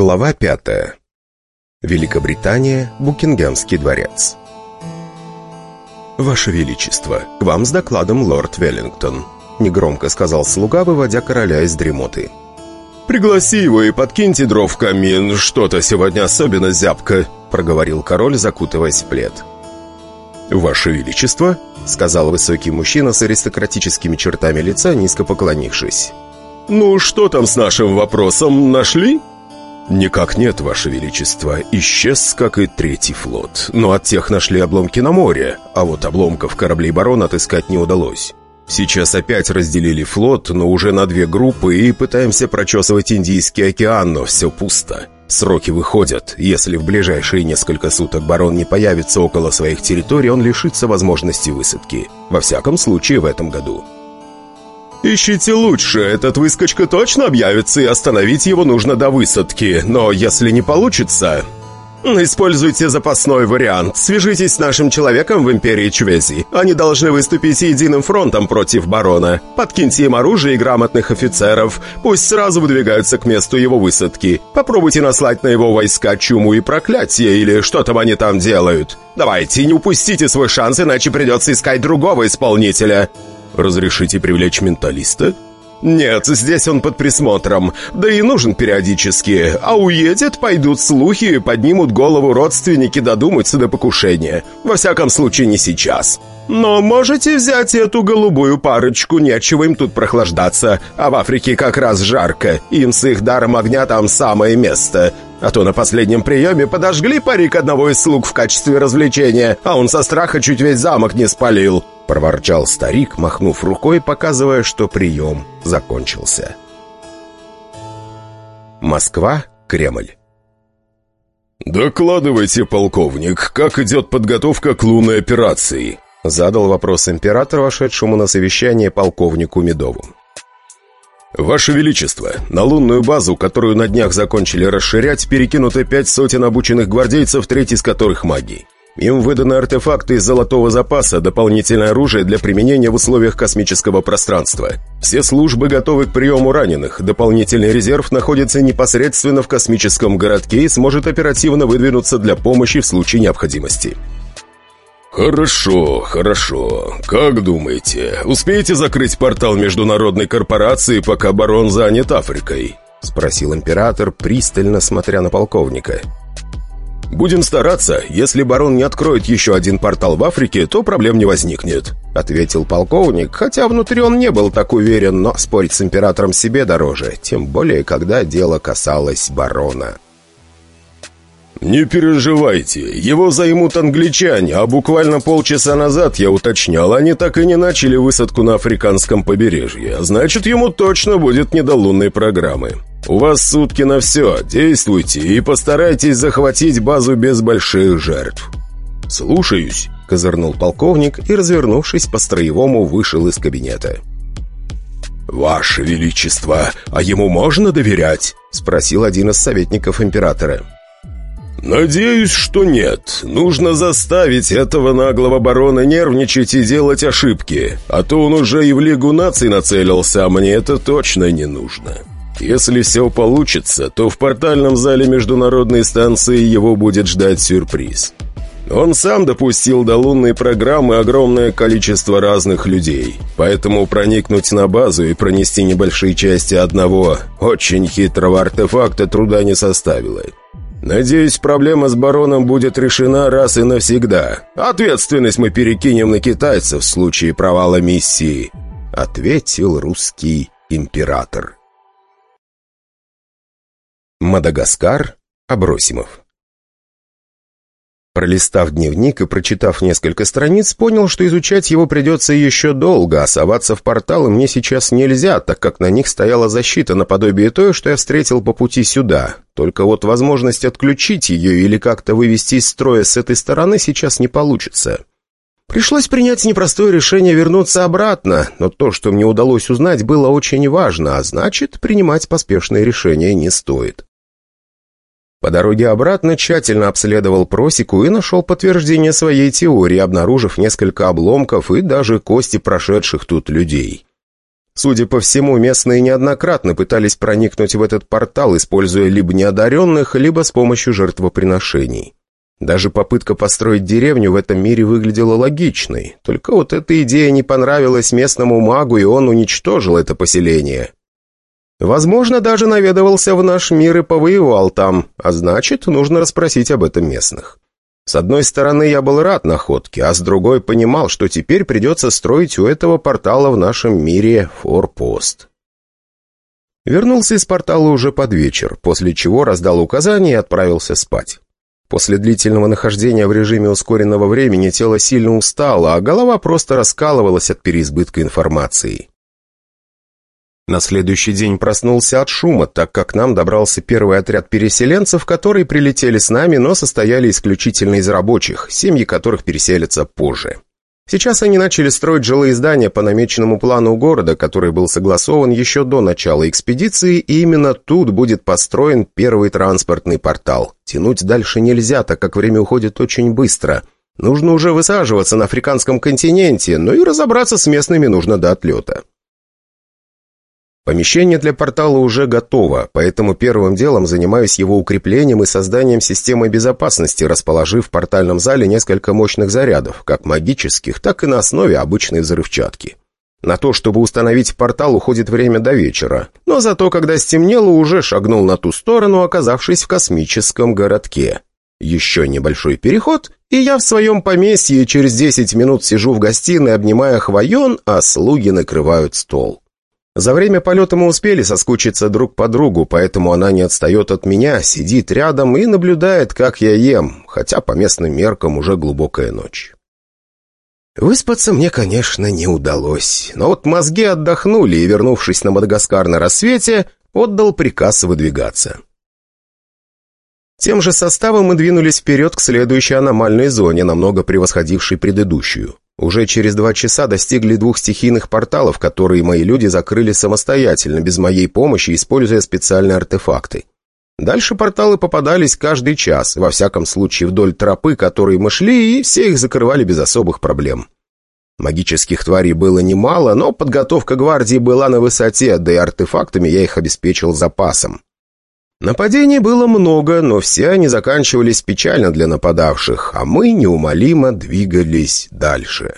Глава пятая. Великобритания, Букингемский дворец. «Ваше Величество, к вам с докладом лорд Веллингтон», — негромко сказал слуга, выводя короля из дремоты. «Пригласи его и подкиньте дров в камин, что-то сегодня особенно зябко», — проговорил король, закутываясь в плед. «Ваше Величество», — сказал высокий мужчина с аристократическими чертами лица, низко поклонившись. «Ну, что там с нашим вопросом? Нашли?» «Никак нет, Ваше Величество. Исчез, как и третий флот. Но от тех нашли обломки на море, а вот обломков кораблей барона отыскать не удалось. Сейчас опять разделили флот, но уже на две группы и пытаемся прочесывать Индийский океан, но все пусто. Сроки выходят. Если в ближайшие несколько суток барон не появится около своих территорий, он лишится возможности высадки. Во всяком случае, в этом году». «Ищите лучше, этот выскочка точно объявится, и остановить его нужно до высадки. Но если не получится...» «Используйте запасной вариант. Свяжитесь с нашим человеком в Империи Чвези. Они должны выступить единым фронтом против барона. Подкиньте им оружие и грамотных офицеров. Пусть сразу выдвигаются к месту его высадки. Попробуйте наслать на его войска чуму и проклятие, или что там они там делают. Давайте, не упустите свой шанс, иначе придется искать другого исполнителя». «Разрешите привлечь менталиста?» «Нет, здесь он под присмотром, да и нужен периодически. А уедет, пойдут слухи, поднимут голову родственники, додумаются до покушения. Во всяком случае, не сейчас. Но можете взять эту голубую парочку, нечего им тут прохлаждаться. А в Африке как раз жарко, им с их даром огня там самое место. А то на последнем приеме подожгли парик одного из слуг в качестве развлечения, а он со страха чуть весь замок не спалил проворчал старик, махнув рукой, показывая, что прием закончился. Москва, Кремль. «Докладывайте, полковник, как идет подготовка к лунной операции?» Задал вопрос император, вошедшему на совещание полковнику Медову. «Ваше Величество, на лунную базу, которую на днях закончили расширять, перекинуты пять сотен обученных гвардейцев, треть из которых магии. Им выданы артефакты из золотого запаса, дополнительное оружие для применения в условиях космического пространства. Все службы готовы к приему раненых. Дополнительный резерв находится непосредственно в космическом городке и сможет оперативно выдвинуться для помощи в случае необходимости. «Хорошо, хорошо. Как думаете, успеете закрыть портал международной корпорации, пока барон занят Африкой?» — спросил император, пристально смотря на полковника. «Будем стараться. Если барон не откроет еще один портал в Африке, то проблем не возникнет», — ответил полковник, хотя внутри он не был так уверен, но спорить с императором себе дороже, тем более, когда дело касалось барона. «Не переживайте, его займут англичане, а буквально полчаса назад, я уточнял, они так и не начали высадку на африканском побережье. Значит, ему точно будет не до лунной программы. У вас сутки на все, действуйте и постарайтесь захватить базу без больших жертв». «Слушаюсь», — козырнул полковник и, развернувшись по-строевому, вышел из кабинета. «Ваше Величество, а ему можно доверять?» — спросил один из советников императора. «Надеюсь, что нет. Нужно заставить этого наглого барона нервничать и делать ошибки. А то он уже и в Лигу наций нацелился, а мне это точно не нужно. Если все получится, то в портальном зале международной станции его будет ждать сюрприз». Он сам допустил до лунной программы огромное количество разных людей, поэтому проникнуть на базу и пронести небольшие части одного очень хитрого артефакта труда не составило. Надеюсь, проблема с бароном будет решена раз и навсегда. Ответственность мы перекинем на китайцев в случае провала миссии», — ответил русский император. Мадагаскар, Абросимов Пролистав дневник и прочитав несколько страниц, понял, что изучать его придется еще долго, а соваться в порталы мне сейчас нельзя, так как на них стояла защита наподобие той, что я встретил по пути сюда. Только вот возможность отключить ее или как-то вывести из строя с этой стороны сейчас не получится. Пришлось принять непростое решение вернуться обратно, но то, что мне удалось узнать, было очень важно, а значит, принимать поспешные решения не стоит. По дороге обратно тщательно обследовал просеку и нашел подтверждение своей теории, обнаружив несколько обломков и даже кости прошедших тут людей. Судя по всему, местные неоднократно пытались проникнуть в этот портал, используя либо неодаренных, либо с помощью жертвоприношений. Даже попытка построить деревню в этом мире выглядела логичной. Только вот эта идея не понравилась местному магу, и он уничтожил это поселение. Возможно, даже наведывался в наш мир и повоевал там, а значит, нужно расспросить об этом местных. С одной стороны, я был рад находке, а с другой понимал, что теперь придется строить у этого портала в нашем мире форпост. Вернулся из портала уже под вечер, после чего раздал указания и отправился спать. После длительного нахождения в режиме ускоренного времени тело сильно устало, а голова просто раскалывалась от переизбытка информации. На следующий день проснулся от шума, так как к нам добрался первый отряд переселенцев, которые прилетели с нами, но состояли исключительно из рабочих, семьи которых переселятся позже. Сейчас они начали строить жилые здания по намеченному плану города, который был согласован еще до начала экспедиции, и именно тут будет построен первый транспортный портал. Тянуть дальше нельзя, так как время уходит очень быстро. Нужно уже высаживаться на африканском континенте, но и разобраться с местными нужно до отлета. Помещение для портала уже готово, поэтому первым делом занимаюсь его укреплением и созданием системы безопасности, расположив в портальном зале несколько мощных зарядов, как магических, так и на основе обычной взрывчатки. На то, чтобы установить портал, уходит время до вечера. Но зато, когда стемнело, уже шагнул на ту сторону, оказавшись в космическом городке. Еще небольшой переход, и я в своем поместье через 10 минут сижу в гостиной, обнимая хвоен, а слуги накрывают стол. За время полета мы успели соскучиться друг по другу, поэтому она не отстает от меня, сидит рядом и наблюдает, как я ем, хотя по местным меркам уже глубокая ночь. Выспаться мне, конечно, не удалось, но вот мозги отдохнули, и, вернувшись на Мадагаскар на рассвете, отдал приказ выдвигаться. Тем же составом мы двинулись вперед к следующей аномальной зоне, намного превосходившей предыдущую. Уже через два часа достигли двух стихийных порталов, которые мои люди закрыли самостоятельно, без моей помощи, используя специальные артефакты. Дальше порталы попадались каждый час, во всяком случае вдоль тропы, которые мы шли, и все их закрывали без особых проблем. Магических тварей было немало, но подготовка гвардии была на высоте, да и артефактами я их обеспечил запасом. Нападений было много, но все они заканчивались печально для нападавших, а мы неумолимо двигались дальше.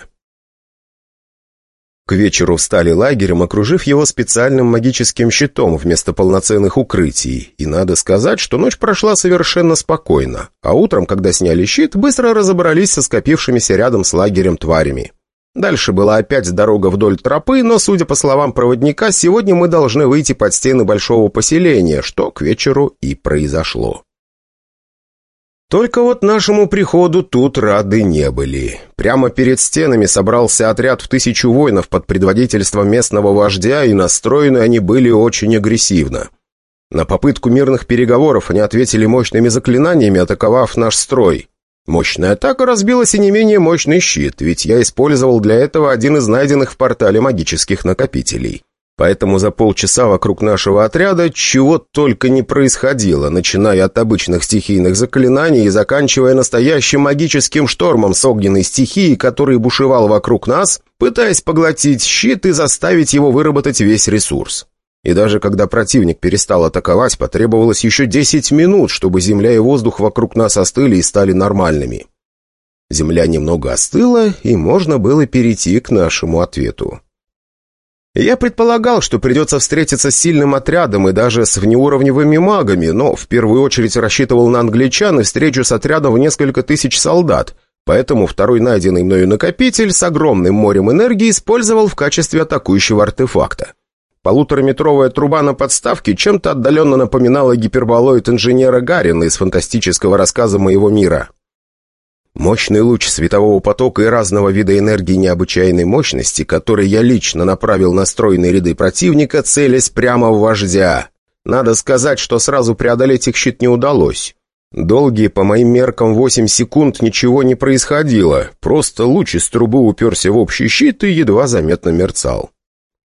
К вечеру встали лагерем, окружив его специальным магическим щитом вместо полноценных укрытий. И надо сказать, что ночь прошла совершенно спокойно. А утром, когда сняли щит, быстро разобрались со скопившимися рядом с лагерем тварями. Дальше была опять дорога вдоль тропы, но, судя по словам проводника, сегодня мы должны выйти под стены большого поселения, что к вечеру и произошло. Только вот нашему приходу тут рады не были. Прямо перед стенами собрался отряд в тысячу воинов под предводительством местного вождя, и настроены они были очень агрессивно. На попытку мирных переговоров они ответили мощными заклинаниями, атаковав наш строй. Мощная атака разбилась и не менее мощный щит, ведь я использовал для этого один из найденных в портале магических накопителей. Поэтому за полчаса вокруг нашего отряда чего только не происходило, начиная от обычных стихийных заклинаний и заканчивая настоящим магическим штормом с огненной стихией, который бушевал вокруг нас, пытаясь поглотить щит и заставить его выработать весь ресурс. И даже когда противник перестал атаковать, потребовалось еще 10 минут, чтобы земля и воздух вокруг нас остыли и стали нормальными. Земля немного остыла, и можно было перейти к нашему ответу. Я предполагал, что придется встретиться с сильным отрядом и даже с внеуровневыми магами, но в первую очередь рассчитывал на англичан и встречу с отрядом в несколько тысяч солдат, поэтому второй найденный мною накопитель с огромным морем энергии использовал в качестве атакующего артефакта. Полутораметровая труба на подставке чем-то отдаленно напоминала гиперболоид инженера Гарина из фантастического рассказа моего мира. Мощный луч светового потока и разного вида энергии необычайной мощности, который я лично направил на стройные ряды противника, целясь прямо в вождя. Надо сказать, что сразу преодолеть их щит не удалось. Долгие, по моим меркам, 8 секунд ничего не происходило. Просто луч из трубы уперся в общий щит и едва заметно мерцал.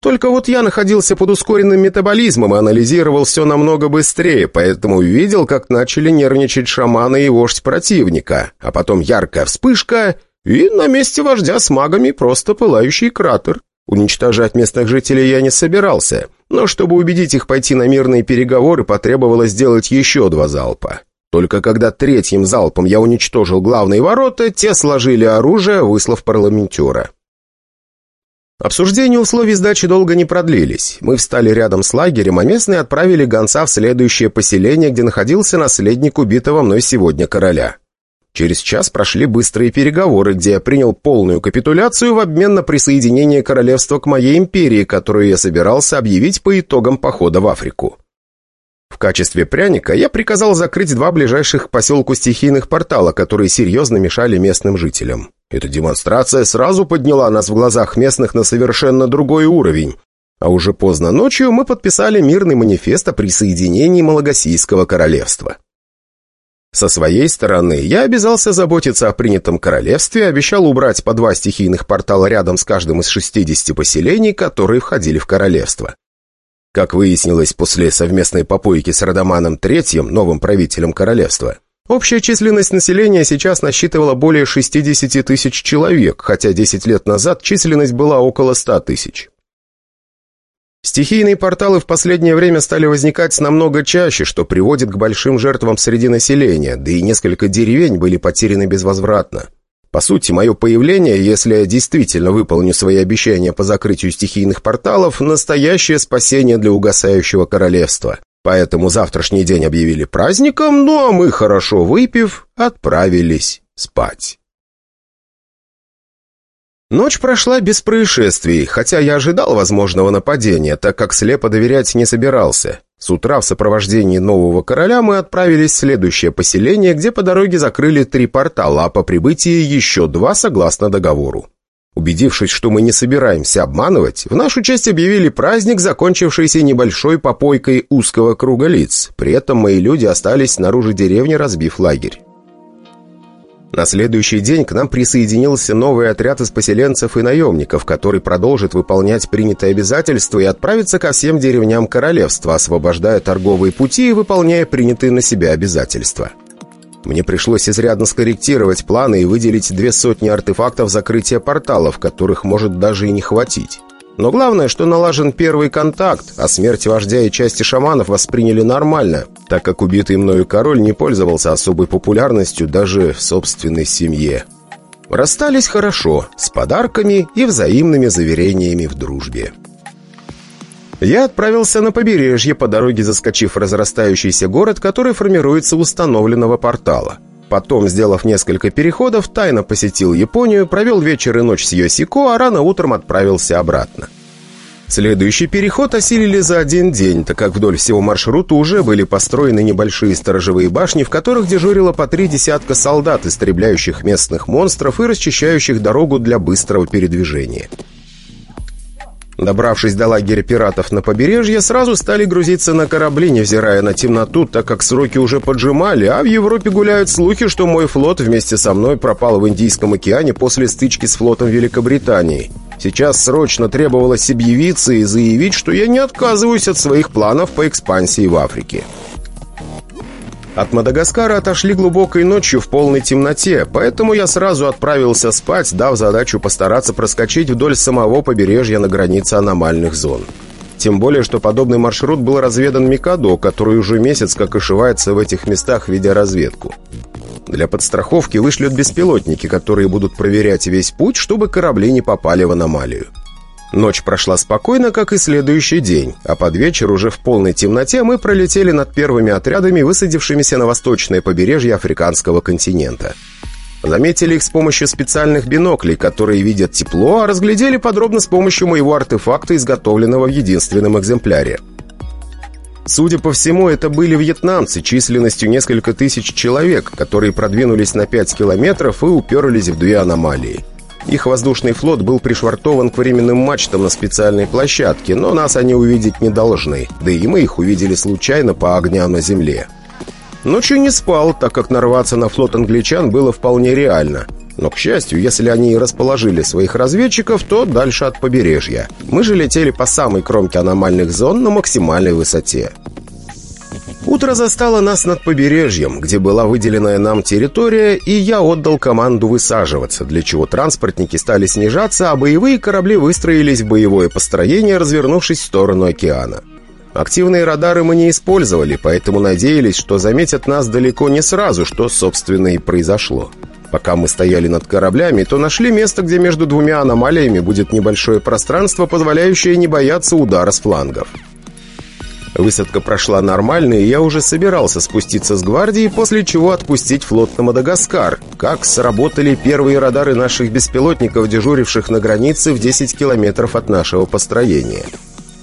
Только вот я находился под ускоренным метаболизмом и анализировал все намного быстрее, поэтому видел, как начали нервничать шаманы и вождь противника. А потом яркая вспышка, и на месте вождя с магами просто пылающий кратер. Уничтожать местных жителей я не собирался, но чтобы убедить их пойти на мирные переговоры, потребовалось сделать еще два залпа. Только когда третьим залпом я уничтожил главные ворота, те сложили оружие, выслав парламентера. Обсуждения условий сдачи долго не продлились. Мы встали рядом с лагерем, а местные отправили гонца в следующее поселение, где находился наследник убитого мной сегодня короля. Через час прошли быстрые переговоры, где я принял полную капитуляцию в обмен на присоединение королевства к моей империи, которую я собирался объявить по итогам похода в Африку. В качестве пряника я приказал закрыть два ближайших к поселку стихийных портала, которые серьезно мешали местным жителям. Эта демонстрация сразу подняла нас в глазах местных на совершенно другой уровень. А уже поздно ночью мы подписали мирный манифест о присоединении Малагасийского королевства. Со своей стороны, я обязался заботиться о принятом королевстве, обещал убрать по два стихийных портала рядом с каждым из 60 поселений, которые входили в королевство. Как выяснилось после совместной попойки с Радаманом Третьим, новым правителем королевства, общая численность населения сейчас насчитывала более 60 тысяч человек, хотя 10 лет назад численность была около 100 тысяч. Стихийные порталы в последнее время стали возникать намного чаще, что приводит к большим жертвам среди населения, да и несколько деревень были потеряны безвозвратно. По сути, мое появление, если я действительно выполню свои обещания по закрытию стихийных порталов, настоящее спасение для угасающего королевства. Поэтому завтрашний день объявили праздником, ну а мы, хорошо выпив, отправились спать. Ночь прошла без происшествий, хотя я ожидал возможного нападения, так как слепо доверять не собирался. С утра в сопровождении нового короля мы отправились в следующее поселение, где по дороге закрыли три портала, а по прибытии еще два согласно договору. Убедившись, что мы не собираемся обманывать, в нашу честь объявили праздник, закончившийся небольшой попойкой узкого круга лиц. При этом мои люди остались снаружи деревни, разбив лагерь. На следующий день к нам присоединился новый отряд из поселенцев и наемников, который продолжит выполнять принятые обязательства и отправится ко всем деревням королевства, освобождая торговые пути и выполняя принятые на себя обязательства. Мне пришлось изрядно скорректировать планы и выделить две сотни артефактов закрытия порталов, которых может даже и не хватить. Но главное, что налажен первый контакт, а смерть вождя и части шаманов восприняли нормально, так как убитый мною король не пользовался особой популярностью даже в собственной семье. Расстались хорошо, с подарками и взаимными заверениями в дружбе. Я отправился на побережье, по дороге заскочив в разрастающийся город, который формируется у установленного портала. Потом, сделав несколько переходов, тайно посетил Японию, провел вечер и ночь с Йосико, а рано утром отправился обратно. Следующий переход осилили за один день, так как вдоль всего маршрута уже были построены небольшие сторожевые башни, в которых дежурило по три десятка солдат, истребляющих местных монстров и расчищающих дорогу для быстрого передвижения. Добравшись до лагеря пиратов на побережье, сразу стали грузиться на корабли, невзирая на темноту, так как сроки уже поджимали, а в Европе гуляют слухи, что мой флот вместе со мной пропал в Индийском океане после стычки с флотом Великобритании. Сейчас срочно требовалось объявиться и заявить, что я не отказываюсь от своих планов по экспансии в Африке. От Мадагаскара отошли глубокой ночью в полной темноте, поэтому я сразу отправился спать, дав задачу постараться проскочить вдоль самого побережья на границе аномальных зон. Тем более, что подобный маршрут был разведан Микадо, который уже месяц как ошивается в этих местах, ведя разведку. Для подстраховки вышлют беспилотники, которые будут проверять весь путь, чтобы корабли не попали в аномалию. Ночь прошла спокойно, как и следующий день, а под вечер уже в полной темноте мы пролетели над первыми отрядами, высадившимися на восточное побережье африканского континента. Заметили их с помощью специальных биноклей, которые видят тепло, а разглядели подробно с помощью моего артефакта, изготовленного в единственном экземпляре. Судя по всему, это были вьетнамцы численностью несколько тысяч человек, которые продвинулись на 5 километров и уперлись в две аномалии. Их воздушный флот был пришвартован к временным мачтам на специальной площадке, но нас они увидеть не должны, да и мы их увидели случайно по огням на земле. Ночью не спал, так как нарваться на флот англичан было вполне реально. Но, к счастью, если они и расположили своих разведчиков, то дальше от побережья. Мы же летели по самой кромке аномальных зон на максимальной высоте. Утро застало нас над побережьем, где была выделенная нам территория, и я отдал команду высаживаться, для чего транспортники стали снижаться, а боевые корабли выстроились в боевое построение, развернувшись в сторону океана. Активные радары мы не использовали, поэтому надеялись, что заметят нас далеко не сразу, что, собственно, и произошло. Пока мы стояли над кораблями, то нашли место, где между двумя аномалиями будет небольшое пространство, позволяющее не бояться удара с флангов. Высадка прошла нормально, и я уже собирался спуститься с гвардии, после чего отпустить флот на Мадагаскар. Как сработали первые радары наших беспилотников, дежуривших на границе в 10 километров от нашего построения.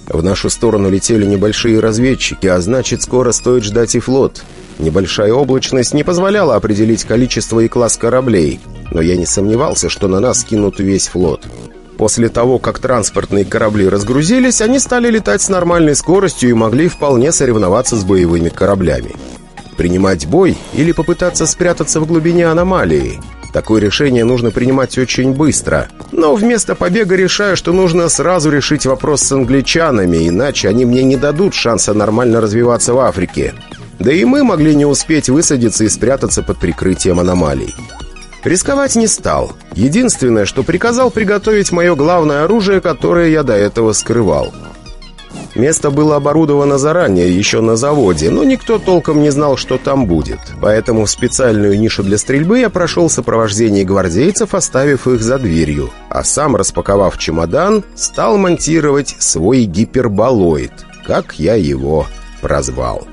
В нашу сторону летели небольшие разведчики, а значит, скоро стоит ждать и флот. Небольшая облачность не позволяла определить количество и класс кораблей, но я не сомневался, что на нас кинут весь флот. После того, как транспортные корабли разгрузились, они стали летать с нормальной скоростью и могли вполне соревноваться с боевыми кораблями. Принимать бой или попытаться спрятаться в глубине аномалии? Такое решение нужно принимать очень быстро. Но вместо побега решаю, что нужно сразу решить вопрос с англичанами, иначе они мне не дадут шанса нормально развиваться в Африке. Да и мы могли не успеть высадиться и спрятаться под прикрытием аномалий. Рисковать не стал. Единственное, что приказал приготовить мое главное оружие, которое я до этого скрывал. Место было оборудовано заранее, еще на заводе, но никто толком не знал, что там будет. Поэтому в специальную нишу для стрельбы я прошел в сопровождении гвардейцев, оставив их за дверью. А сам, распаковав чемодан, стал монтировать свой гиперболоид, как я его прозвал.